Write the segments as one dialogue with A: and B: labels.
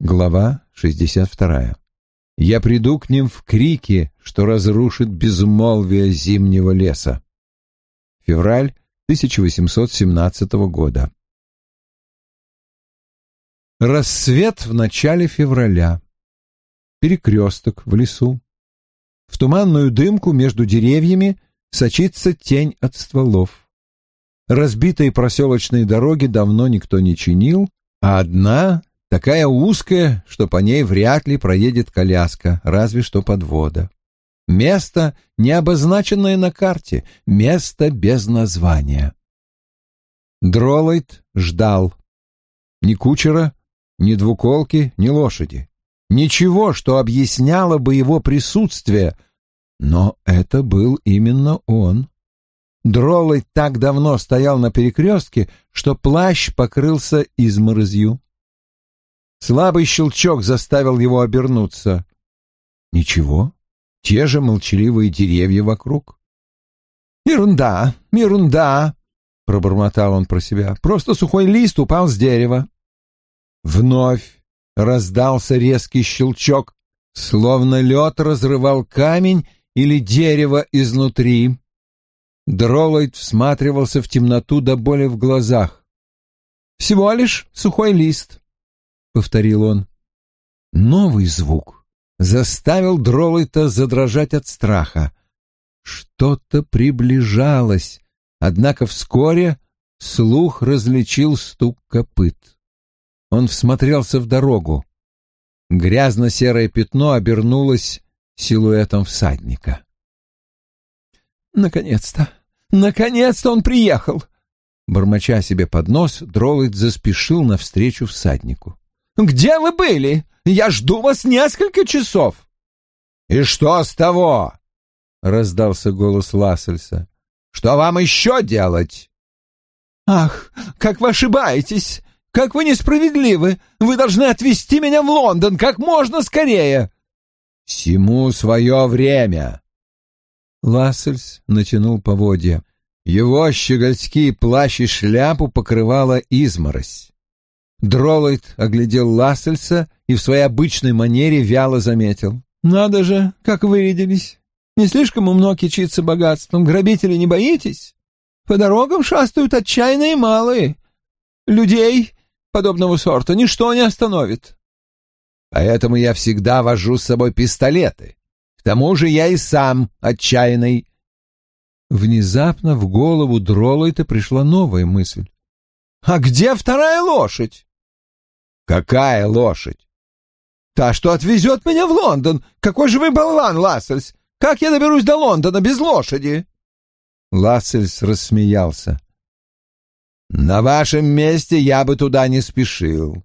A: Глава 62. Я приду к ним в крике, что разрушит безмолвие зимнего леса. Февраль 1817 года. Рассвет в начале февраля. Перекресток в лесу. В туманную дымку между деревьями сочится тень от стволов. Разбитые проселочные дороги давно никто не чинил, а одна такая узкая, что по ней вряд ли проедет коляска, разве что подвода. Место, не обозначенное на карте, место без названия. Дролайт ждал. Ни кучера, ни двуколки, ни лошади. Ничего, что объясняло бы его присутствие, но это был именно он. Дролайт так давно стоял на перекрестке, что плащ покрылся изморозью. Слабый щелчок заставил его обернуться. Ничего, те же молчаливые деревья вокруг. «Ерунда, ерунда!» — пробормотал он про себя. «Просто сухой лист упал с дерева». Вновь раздался резкий щелчок, словно лед разрывал камень или дерево изнутри. Дролойд всматривался в темноту до боли в глазах. «Всего лишь сухой лист», повторил он. Новый звук заставил Дролайта задрожать от страха. Что-то приближалось, однако вскоре слух различил стук копыт. Он всмотрелся в дорогу. Грязно-серое пятно обернулось силуэтом всадника. «Наконец-то! Наконец-то он приехал!» Бормоча себе под нос, Дролайт заспешил навстречу всаднику. Где вы были? Я жду вас несколько часов. И что с того? раздался голос Лассельса. Что вам еще делать? Ах, как вы ошибаетесь! Как вы несправедливы! Вы должны отвезти меня в Лондон как можно скорее. Всему свое время. Лассельс натянул поводья. Его щегольский плащ и шляпу покрывала изморозь. Дролойд оглядел Лассельса и в своей обычной манере вяло заметил. «Надо же, как вырядились! Не слишком умно кичиться богатством. Грабителей не боитесь? По дорогам шастают отчаянные малые. Людей подобного сорта ничто не остановит». «Поэтому я всегда вожу с собой пистолеты. К тому же я и сам отчаянный». Внезапно в голову Дролойта пришла новая мысль. «А где вторая лошадь?» «Какая лошадь?» «Та, что отвезет меня в Лондон. Какой же вы болван, Лассельс! Как я доберусь до Лондона без лошади?» Лассельс рассмеялся. «На вашем месте я бы туда не спешил.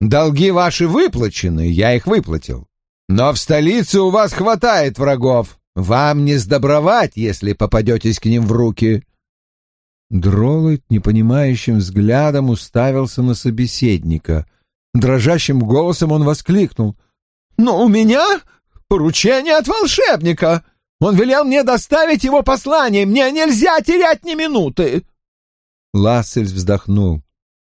A: Долги ваши выплачены, я их выплатил. Но в столице у вас хватает врагов. Вам не сдобровать, если попадетесь к ним в руки». Дроллайт непонимающим взглядом уставился на собеседника. Дрожащим голосом он воскликнул. «Но у меня поручение от волшебника! Он велел мне доставить его послание! Мне нельзя терять ни минуты!» Лассельс вздохнул.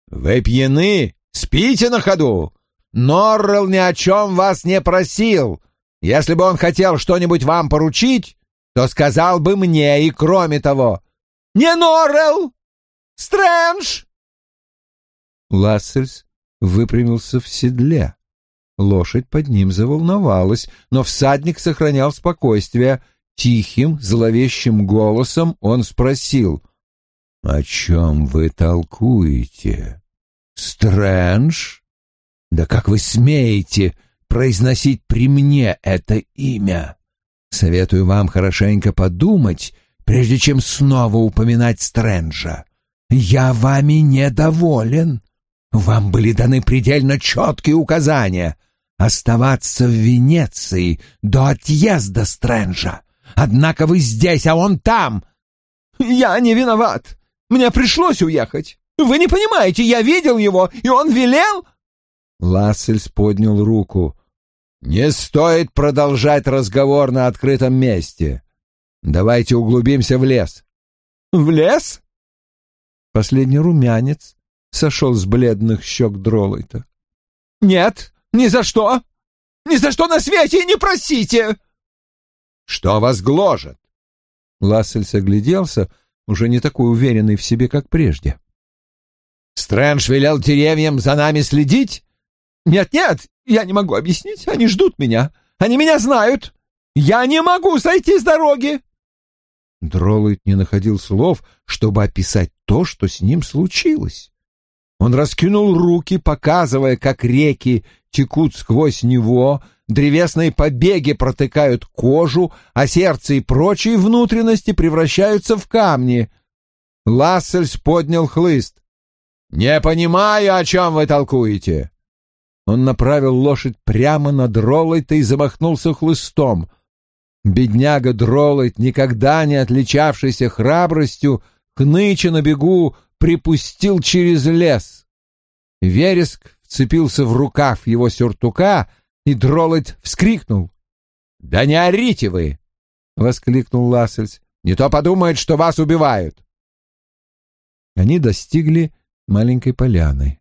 A: «Вы пьяны? Спите на ходу! Норрелл ни о чем вас не просил. Если бы он хотел что-нибудь вам поручить, то сказал бы мне, и кроме того, не Норрелл! Стрэндж!» Лассельс выпрямился в седле. Лошадь под ним заволновалась, но всадник сохранял спокойствие. Тихим, зловещим голосом он спросил, «О чем вы толкуете? Стрэндж? Да как вы смеете произносить при мне это имя? Советую вам хорошенько подумать прежде чем снова упоминать Стрэнджа. «Я вами недоволен. Вам были даны предельно четкие указания оставаться в Венеции до отъезда Стрэнджа. Однако вы здесь, а он там!» «Я не виноват. Мне пришлось уехать. Вы не понимаете, я видел его, и он велел...» Лассельс поднял руку. «Не стоит продолжать разговор на открытом месте. Давайте углубимся в лес. В лес? Последний румянец сошел с бледных щек Дролойта. Нет, Ни за что! Ни за что на свете не просите!» «Что вас гложет?» Лассельс огляделся, уже не такой уверенный в себе, как прежде. «Стрэндж велел деревьям за нами следить?» «Нет-нет, я не могу объяснить. Они ждут меня. Они меня знают. Я не могу сойти с дороги!» Дроллойд не находил слов, чтобы описать то, что с ним случилось. Он раскинул руки, показывая, как реки текут сквозь него, древесные побеги протыкают кожу, а сердце и прочие внутренности превращаются в камни. Лассельс поднял хлыст. «Не понимаю, о чем вы толкуете!» Он направил лошадь прямо над Дроллойта и замахнулся хлыстом. Бедняга Дроллойт, никогда не отличавшийся храбростью, хныча на бегу, припустил через лес. Вереск вцепился в рукав его сюртука, и Дроллойт вскрикнул. «Да не орите вы!» — воскликнул Лассельс. «Не то подумает, что вас убивают!» Они достигли маленькой поляны.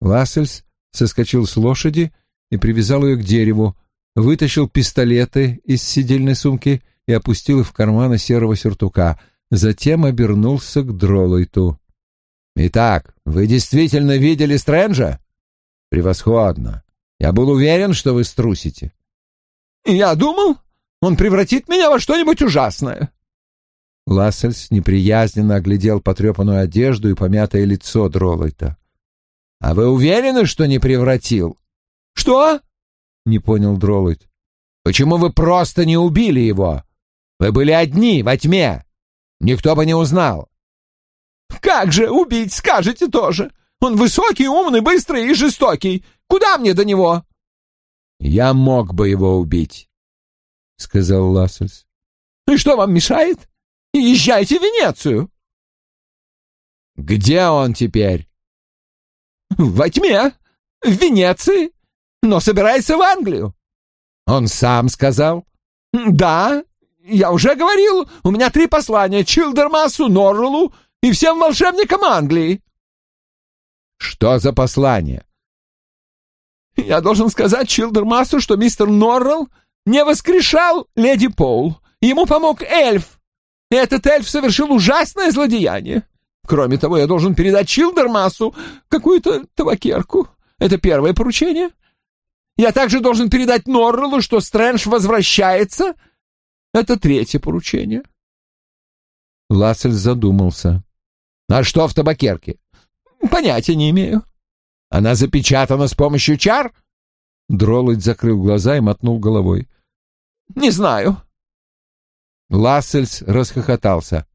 A: Лассельс соскочил с лошади и привязал ее к дереву, вытащил пистолеты из сидельной сумки и опустил их в карманы серого сюртука, затем обернулся к Дролойту. «Итак, вы действительно видели Стрэнджа?» «Превосходно. Я был уверен, что вы струсите». «Я думал, он превратит меня во что-нибудь ужасное». Лассельс неприязненно оглядел потрепанную одежду и помятое лицо Дролойта. «А вы уверены, что не превратил?» «Что?» — не понял Дролойт. «Почему вы просто не убили его? Вы были одни, во тьме. Никто бы не узнал». «Как же убить, скажете тоже? Он высокий, умный, быстрый и жестокий. Куда мне до него?» «Я мог бы его убить», — сказал Лассельс. «И что вам мешает? Езжайте в Венецию». «Где он теперь?» «Во тьме, в Венеции, но собирается в Англию». «Он сам сказал?» «Да, я уже говорил, у меня три послания Чилдермасу, Норрелу и всем волшебникам Англии». «Что за послание?» «Я должен сказать Чилдермасу, что мистер Норрелл не воскрешал леди Пол. Ему помог эльф. Этот эльф совершил ужасное злодеяние. Кроме того, я должен передать Чилдермасу какую-то табакерку. Это первое поручение. Я также должен передать Норреллу, что Стрэндж возвращается. Это третье поручение. Лассель задумался. А что в табакерке? Понятия не имею. Она запечатана с помощью чар? Дроллойд закрыл глаза и мотнул головой. Не знаю. Лассельс расхохотался.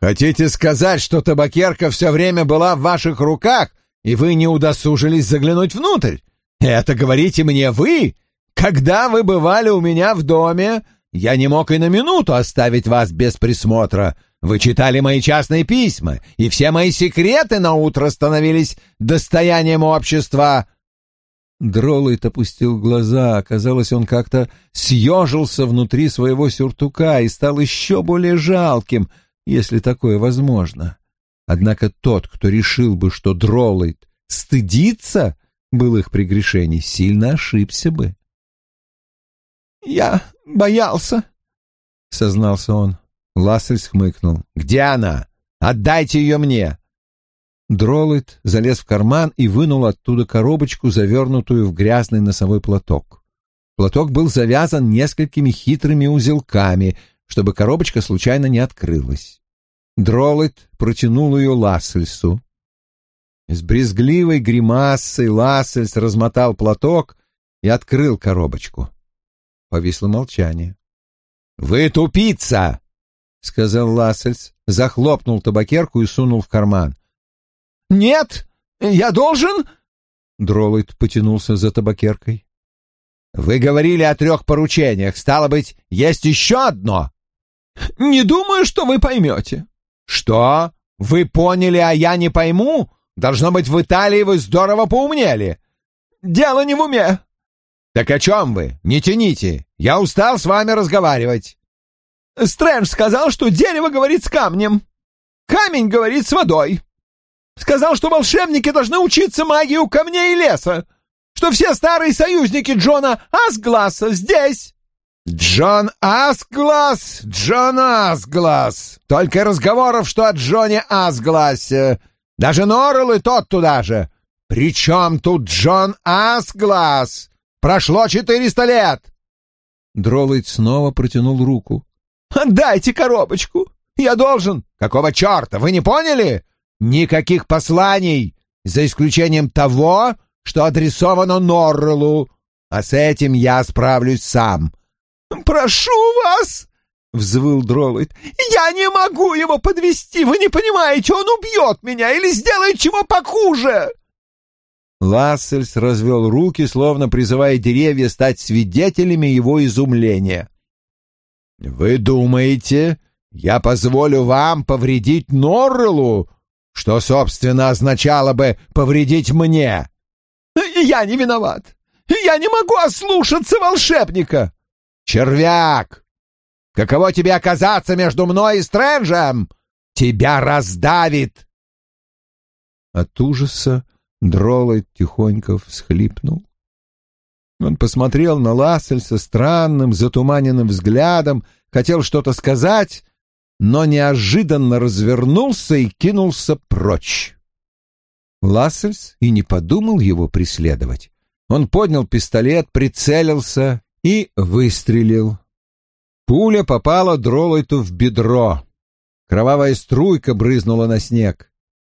A: Хотите сказать, что табакерка все время была в ваших руках, и вы не удосужились заглянуть внутрь? Это говорите мне вы? Когда вы бывали у меня в доме, я не мог и на минуту оставить вас без присмотра. Вы читали мои частные письма, и все мои секреты на утро становились достоянием общества. Дроллайт опустил глаза. Казалось, он как-то съежился внутри своего сюртука и стал еще более жалким — если такое возможно. Однако тот, кто решил бы, что Дроллайт стыдится былых прегрешений, сильно ошибся бы. «Я боялся», — сознался он. Лассель хмыкнул. «Где она? Отдайте ее мне!» Дроллайт залез в карман и вынул оттуда коробочку, завернутую в грязный носовой платок. Платок был завязан несколькими хитрыми узелками, чтобы коробочка случайно не открылась. Дроллайт протянул ее Лассельсу. С брезгливой гримасой Лассельс размотал платок и открыл коробочку. Повисло молчание. «Вы тупица!» — сказал Лассельс, захлопнул табакерку и сунул в карман. «Нет, я должен...» Дроллойд потянулся за табакеркой. «Вы говорили о трех поручениях. Стало быть, есть еще одно?» «Не думаю, что вы поймете». «Что? Вы поняли, а я не пойму? Должно быть, в Италии вы здорово поумнели». «Дело не в уме». «Так о чем вы? Не тяните. Я устал с вами разговаривать». «Стрэндж сказал, что дерево говорит с камнем. Камень говорит с водой. Сказал, что волшебники должны учиться магии у камней и леса.
B: что все старые союзники Джона Асгласа здесь!»
A: «Джон Асглас! Джон Асглас! Только разговоров, что о Джоне Асгласе! Даже Норрелл и тот туда же! При чем тут Джон Асглас? Прошло четыреста лет!»
B: Дроллайт снова протянул руку. «Дайте коробочку! Я должен...»
A: «Какого черта? Вы не поняли? Никаких посланий, за исключением того, что адресовано Норреллу, а с этим я справлюсь сам».
B: «Прошу вас!» — взвыл Дроллайт. «Я не могу его подвести, вы не понимаете, он убьет меня или сделает чего похуже!»
A: Лассельс развел руки, словно призывая деревья стать свидетелями его изумления. «Вы думаете, я позволю вам повредить Норрелу, что, собственно, означало бы повредить мне?»
B: «Я не виноват! Я не могу ослушаться волшебника!»
A: «Червяк! Каково тебе оказаться между мной и Стрэнджем? Тебя раздавит!» От ужаса Дроллайт тихонько всхлипнул. Он посмотрел на Лассельса странным, затуманенным взглядом, хотел что-то сказать, но неожиданно развернулся и кинулся прочь. Лассельс и не подумал его преследовать. Он поднял пистолет, прицелился и выстрелил. Пуля попала Дролойту в бедро. Кровавая струйка брызнула на снег.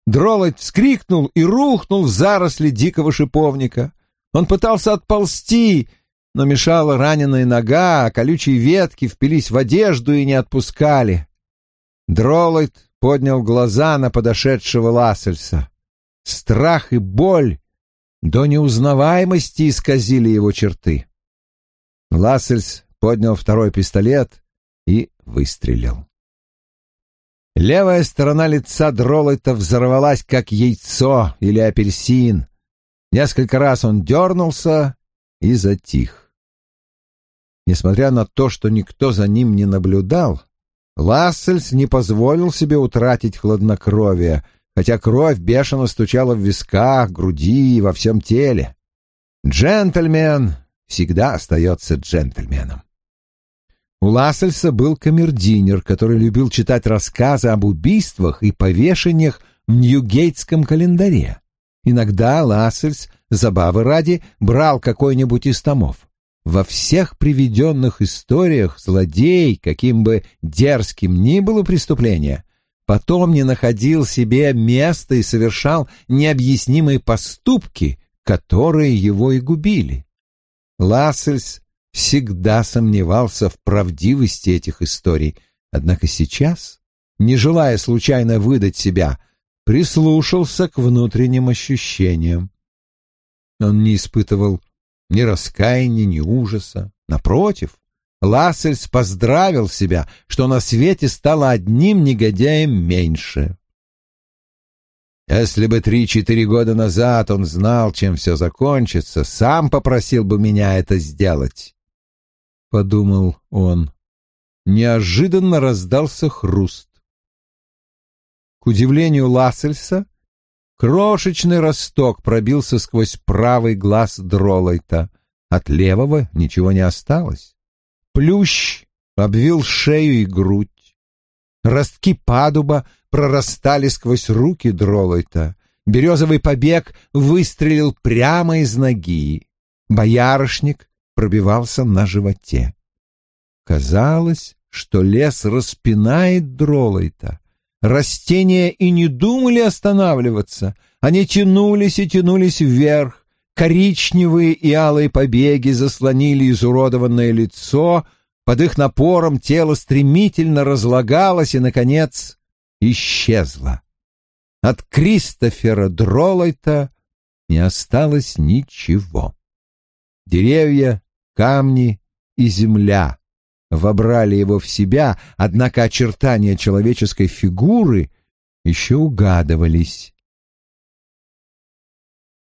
A: Дролоть вскрикнул и рухнул в заросли дикого шиповника. Он пытался отползти, но мешала раненая нога, а колючие ветки впились в одежду и не отпускали. Дролойд поднял глаза на подошедшего Лассельса. Страх и боль до неузнаваемости исказили его черты. Лассельс поднял второй пистолет и выстрелил. Левая сторона лица Дроллайта взорвалась, как яйцо или апельсин. Несколько раз он дернулся и затих. Несмотря на то, что никто за ним не наблюдал, Лассельс не позволил себе утратить хладнокровие, хотя кровь бешено стучала в висках, груди и во всем теле. Джентльмен всегда остается джентльменом. У Лассельса был камердинер, который любил читать рассказы об убийствах и повешениях в Ньюгейтском календаре. Иногда Лассельс, забавы ради, брал какой-нибудь из томов. Во всех приведенных историях злодей, каким бы дерзким ни было преступление, потом не находил себе места и совершал необъяснимые поступки, которые его и губили. Лассельс всегда сомневался в правдивости этих историй, однако сейчас, не желая случайно выдать себя, прислушался к внутренним ощущениям. Он не испытывал ни раскаяния, ни ужаса. Напротив, Лассельс поздравил себя, что на свете стало одним негодяем меньше. Если бы три-четыре года назад он знал, чем все закончится, сам попросил бы меня это сделать подумал он. Неожиданно раздался хруст. К удивлению Лассельса, крошечный росток пробился сквозь правый глаз Дролайта. От левого ничего не осталось. Плющ обвил шею и грудь. Ростки падуба прорастали сквозь руки Дролайта. Березовый побег выстрелил прямо из ноги. Боярышник пробивался на животе. Казалось, что лес распинает Дролайта. Растения и не думали останавливаться. Они тянулись и тянулись вверх. Коричневые и алые побеги заслонили изуродованное лицо. Под их напором тело стремительно разлагалось и, наконец, исчезло. От Кристофера Дролайта не осталось ничего. Деревья камни и земля вобрали его в себя, однако очертания человеческой фигуры еще угадывались.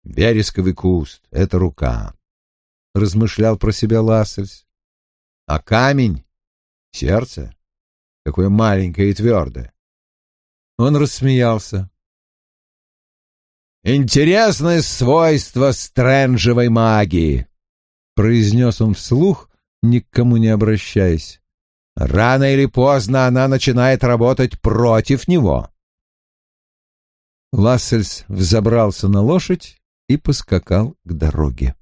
A: «Вересковый куст — это рука», — размышлял про себя Лассельс. «А камень — сердце, какое маленькое и твердое». Он рассмеялся. интересное свойство стрэнджевой магии», — произнес он вслух, ни к кому не обращаясь. «Рано или поздно она начинает работать против него». Лассельс взобрался на лошадь и поскакал к дороге.